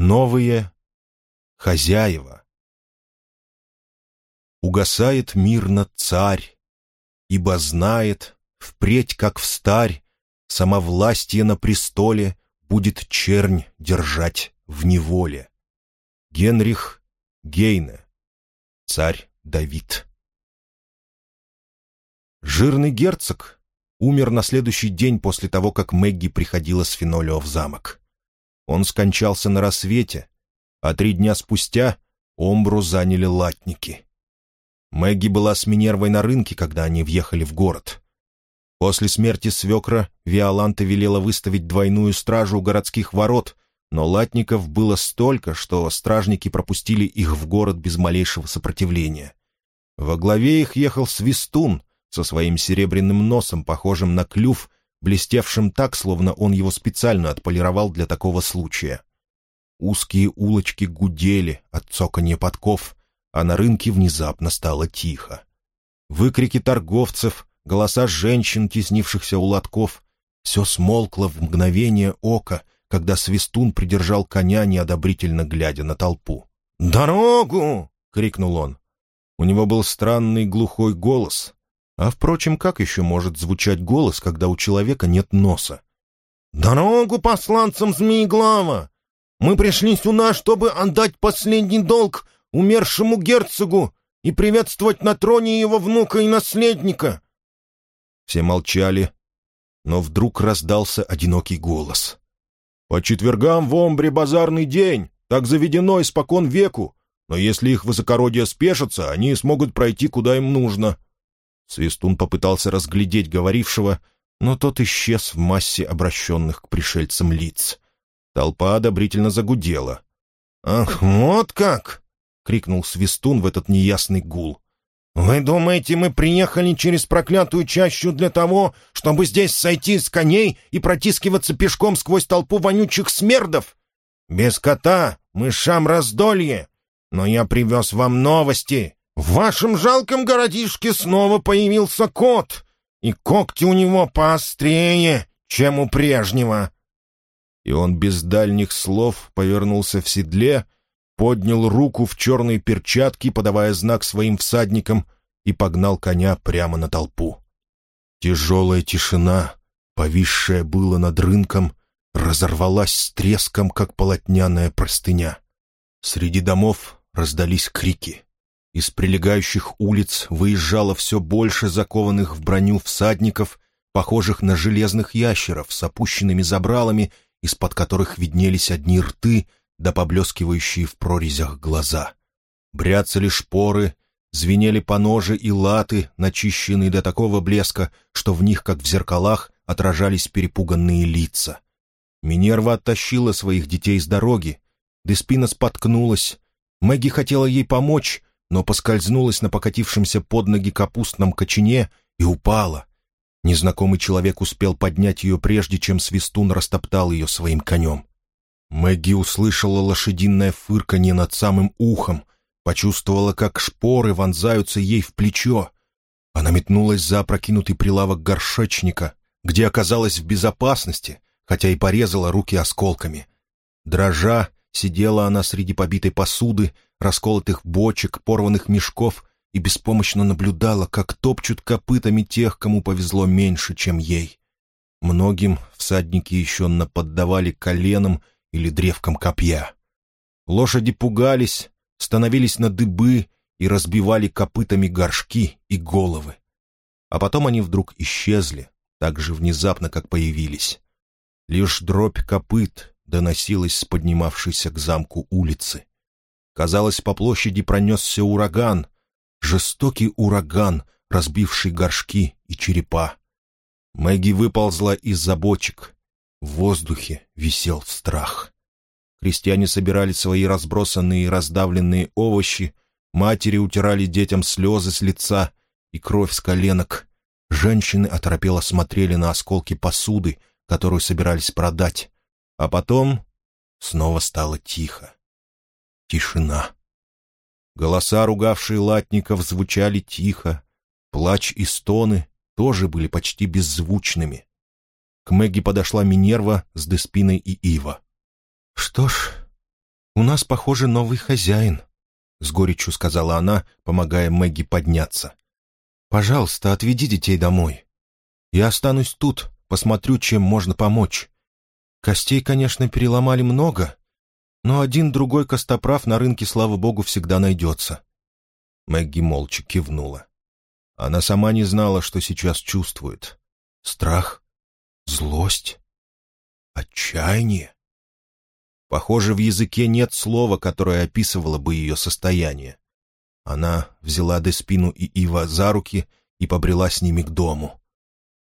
Новые хозяева. Угасает мирно царь, ибо знает, впредь как встарь, самовластие на престоле будет чернь держать в неволе. Генрих Гейне, царь Давид. Жирный герцог умер на следующий день после того, как Мэгги приходила с Фенолио в замок. Он скончался на рассвете, а три дня спустя Омбру заняли латники. Мэгги была с Минервой на рынке, когда они въехали в город. После смерти свекра Виоланта велела выставить двойную стражу у городских ворот, но латников было столько, что стражники пропустили их в город без малейшего сопротивления. Во главе их ехал Свистун со своим серебряным носом, похожим на клюв, блестевшим так, словно он его специально отполировал для такого случая. Узкие улочки гудели от цоканья подков, а на рынке внезапно стало тихо. Выкрики торговцев, голоса женщин, теснившихся у лотков, все смолкло в мгновение ока, когда Свистун придержал коня, неодобрительно глядя на толпу. «Дорогу!» — крикнул он. У него был странный глухой голос. А, впрочем, как еще может звучать голос, когда у человека нет носа? «Дорогу посланцам Змееглава! Мы пришли сюда, чтобы отдать последний долг умершему герцогу и приветствовать на троне его внука и наследника!» Все молчали, но вдруг раздался одинокий голос. «По четвергам в Омбре базарный день, так заведено испокон веку, но если их высокородие спешатся, они смогут пройти, куда им нужно». Свистун попытался разглядеть говорившего, но тот исчез в массе обращенных к пришельцам лиц. Толпа одобрительно загудела. «Ах, вот как!» — крикнул Свистун в этот неясный гул. «Вы думаете, мы приехали через проклятую чащу для того, чтобы здесь сойти с коней и протискиваться пешком сквозь толпу вонючих смердов? Без кота, мышам раздолье. Но я привез вам новости. В вашем жалком городишке снова появился кот, и когти у него поострее, чем у прежнего и он без дальних слов повернулся в седле, поднял руку в черной перчатке, подавая знак своим всадникам, и погнал коня прямо на толпу. Тяжелая тишина, повисшая было над рынком, разорвалась с треском, как полотняная простыня. Среди домов раздались крики. Из прилегающих улиц выезжало все больше закованных в броню всадников, похожих на железных ящеров с опущенными забралами из-под которых виднелись одни рты, да поблескивающие в прорезях глаза. Бряцали шпоры, звенели поножи и латы, начищенные до такого блеска, что в них, как в зеркалах, отражались перепуганные лица. Минерва оттащила своих детей с дороги. Деспина споткнулась. Мэгги хотела ей помочь, но поскользнулась на покатившемся под ноги капустном кочане и упала. Незнакомый человек успел поднять ее прежде, чем Свистун растоптал ее своим конем. Мэгги услышала лошадиное фырканье над самым ухом, почувствовала, как шпоры вонзаются ей в плечо. Она метнулась за опрокинутый прилавок горшечника, где оказалась в безопасности, хотя и порезала руки осколками. Дрожа, сидела она среди побитой посуды, расколотых бочек, порванных мешков и беспомощно наблюдала, как топчут копытами тех, кому повезло меньше, чем ей. Многим всадники еще наподдавали коленом или древком копья. Лошади пугались, становились на дыбы и разбивали копытами горшки и головы. А потом они вдруг исчезли, так же внезапно, как появились. Лишь дробь копыт доносилась с поднимавшейся к замку улицы. Казалось, по площади пронесся ураган — жестокий ураган, разбивший горшки и черепа. Мэгги выползла из-за бочек. В воздухе висел страх. Крестьяне собирали свои разбросанные и раздавленные овощи, матери утирали детям слезы с лица и кровь с коленок. Женщины оторопело смотрели на осколки посуды, которую собирались продать. А потом снова стало тихо. Тишина. Голоса, ругавшие латников, звучали тихо. Плач и стоны тоже были почти беззвучными. К Мэгги подошла Минерва с Деспиной и Ива. «Что ж, «У нас, похоже, новый хозяин», — с горечью сказала она, помогая Мэгги подняться. «Пожалуйста, отведи детей домой. Я останусь тут, посмотрю, чем можно помочь. Костей, конечно, переломали много, но один-другой костоправ на рынке, слава богу, всегда найдется». Мэгги молча кивнула. Она сама не знала, что сейчас чувствует. Страх? Злость? Отчаяние? Похоже, в языке нет слова, которое описывало бы ее состояние. Она взяла Деспину и Ива за руки и побрела с ними к дому.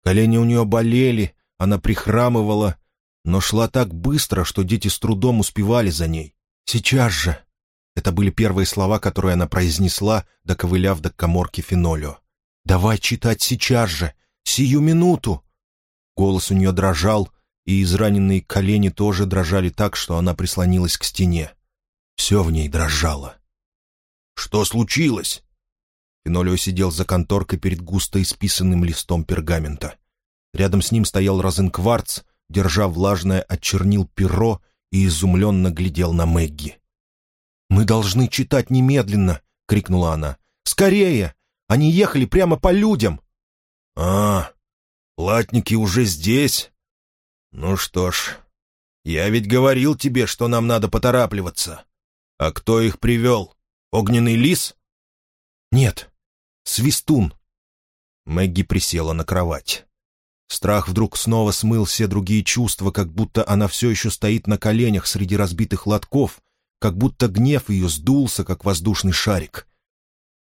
Колени у нее болели, она прихрамывала, но шла так быстро, что дети с трудом успевали за ней. «Сейчас же!» Это были первые слова, которые она произнесла, доковыляв до коморки Фенолио. «Давай читать сейчас же! Сию минуту!» Голос у нее дрожал, и израненные колени тоже дрожали так, что она прислонилась к стене. Все в ней дрожало. «Что случилось?» Фенолио сидел за конторкой перед густо исписанным листом пергамента. Рядом с ним стоял Розенкварц, держа влажное от чернил перо и изумленно глядел на Мэгги. «Мы должны читать немедленно!» — крикнула она. «Скорее! Они ехали прямо по людям!» «А, платники уже здесь?» «Ну что ж, я ведь говорил тебе, что нам надо поторапливаться. А кто их привел? Огненный лис?» «Нет, свистун». Мэгги присела на кровать. Страх вдруг снова смыл все другие чувства, как будто она все еще стоит на коленях среди разбитых лотков, как будто гнев ее сдулся, как воздушный шарик.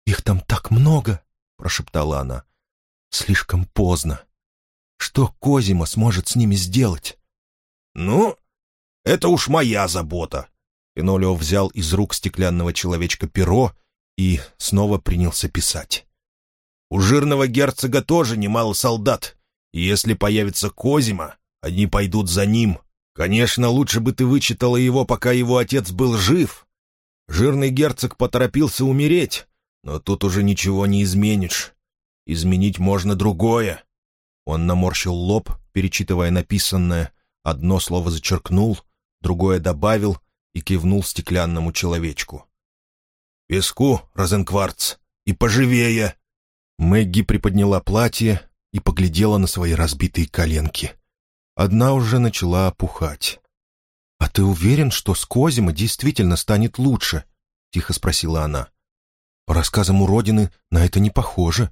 «Их там так много!» — прошептала она. «Слишком поздно. Что Козима сможет с ними сделать?» «Ну, это уж моя забота». Пинолео взял из рук стеклянного человечка перо и снова принялся писать. «У жирного герцога тоже немало солдат, если появится Козима, они пойдут за ним. Конечно, лучше бы ты вычитала его, пока его отец был жив. Жирный герцог поторопился умереть, но тут уже ничего не изменишь. Изменить можно другое». Он наморщил лоб, перечитывая написанное, одно слово зачеркнул, другое добавил и кивнул стеклянному человечку. «Песку, Розенкварц, и поживее!» Мэгги приподняла платье и поглядела на свои разбитые коленки. Одна уже начала опухать. «А ты уверен, что с Козима действительно станет лучше?» — тихо спросила она. «По рассказам уродины на это не похоже».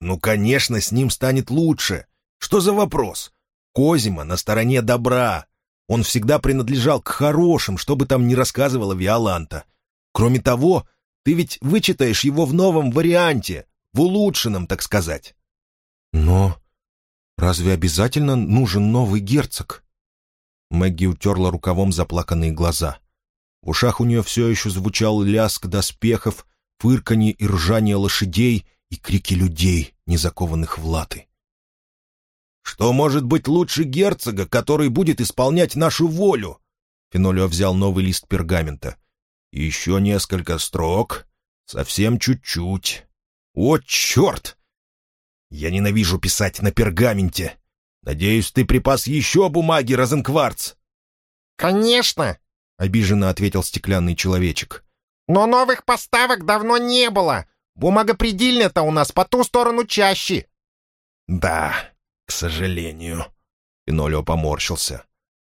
«Ну, конечно, с ним станет лучше. Что за вопрос? Козима на стороне добра. Он всегда принадлежал к хорошим, что бы там ни рассказывала Виоланта. Кроме того, ты ведь вычитаешь его в новом варианте, в улучшенном, так сказать». «Но разве обязательно нужен новый герцог?» Мэгги утерла рукавом заплаканные глаза. В ушах у нее все еще звучал ляск доспехов, фырканье и ржание лошадей и крики людей, не закованных в латы. «Что может быть лучше герцога, который будет исполнять нашу волю?» Фенолио взял новый лист пергамента. «Еще несколько строк. Совсем чуть-чуть. О, черт! Я ненавижу писать на пергаменте. Надеюсь, ты припас еще бумаги, Розенкварц?» «Конечно!» — обиженно ответил стеклянный человечек. «Но новых поставок давно не было. Бумагопредельня-то у нас по ту сторону чаще». «Да, к сожалению». Фенолио поморщился.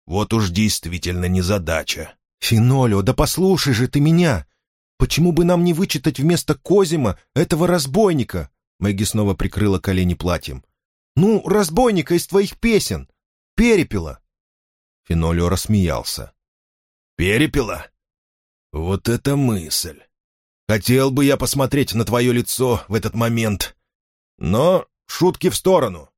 «Вот уж действительно незадача». «Фенолио, да послушай же ты меня! Почему бы нам не вычитать вместо Козима этого разбойника?» Мэгги снова прикрыла колени платьем. «Ну, разбойника из твоих песен! Перепела!» Фенолио рассмеялся. «Перепела? Вот это мысль! Хотел бы я посмотреть на твое лицо в этот момент. Но шутки в сторону.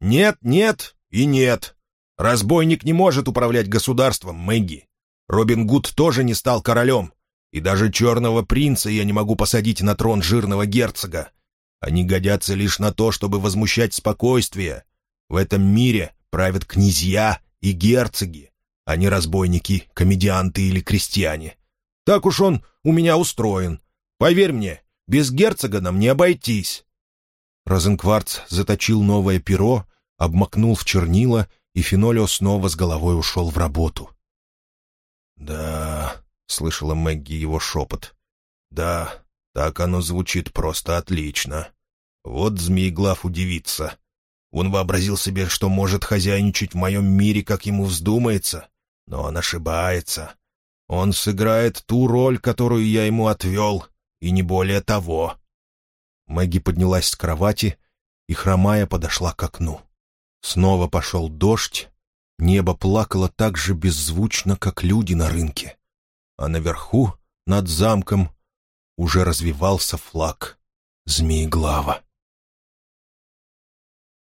Нет, нет и нет. Разбойник не может управлять государством, Мэгги. Робин Гуд тоже не стал королем. И даже черного принца я не могу посадить на трон жирного герцога. Они годятся лишь на то, чтобы возмущать спокойствие. В этом мире правят князья и герцоги, а не разбойники, комедианты или крестьяне. Так уж он у меня устроен. Поверь мне, без герцога нам не обойтись». Розенкварц заточил новое перо, обмакнул в чернила, и Фенолио снова с головой ушел в работу. «Да, расслышала Мэгги его шепот. «Да, так оно звучит просто отлично. Вот Змееглав удивится. Он вообразил себе, что может хозяйничать в моем мире, как ему вздумается, но он ошибается. Он сыграет ту роль, которую я ему отвел, и не более того». Мэгги поднялась с кровати и, хромая, подошла к окну. Снова пошел дождь, небо плакало так же беззвучно, как люди на рынке. А наверху, над замком, уже развивался флаг Змееглава.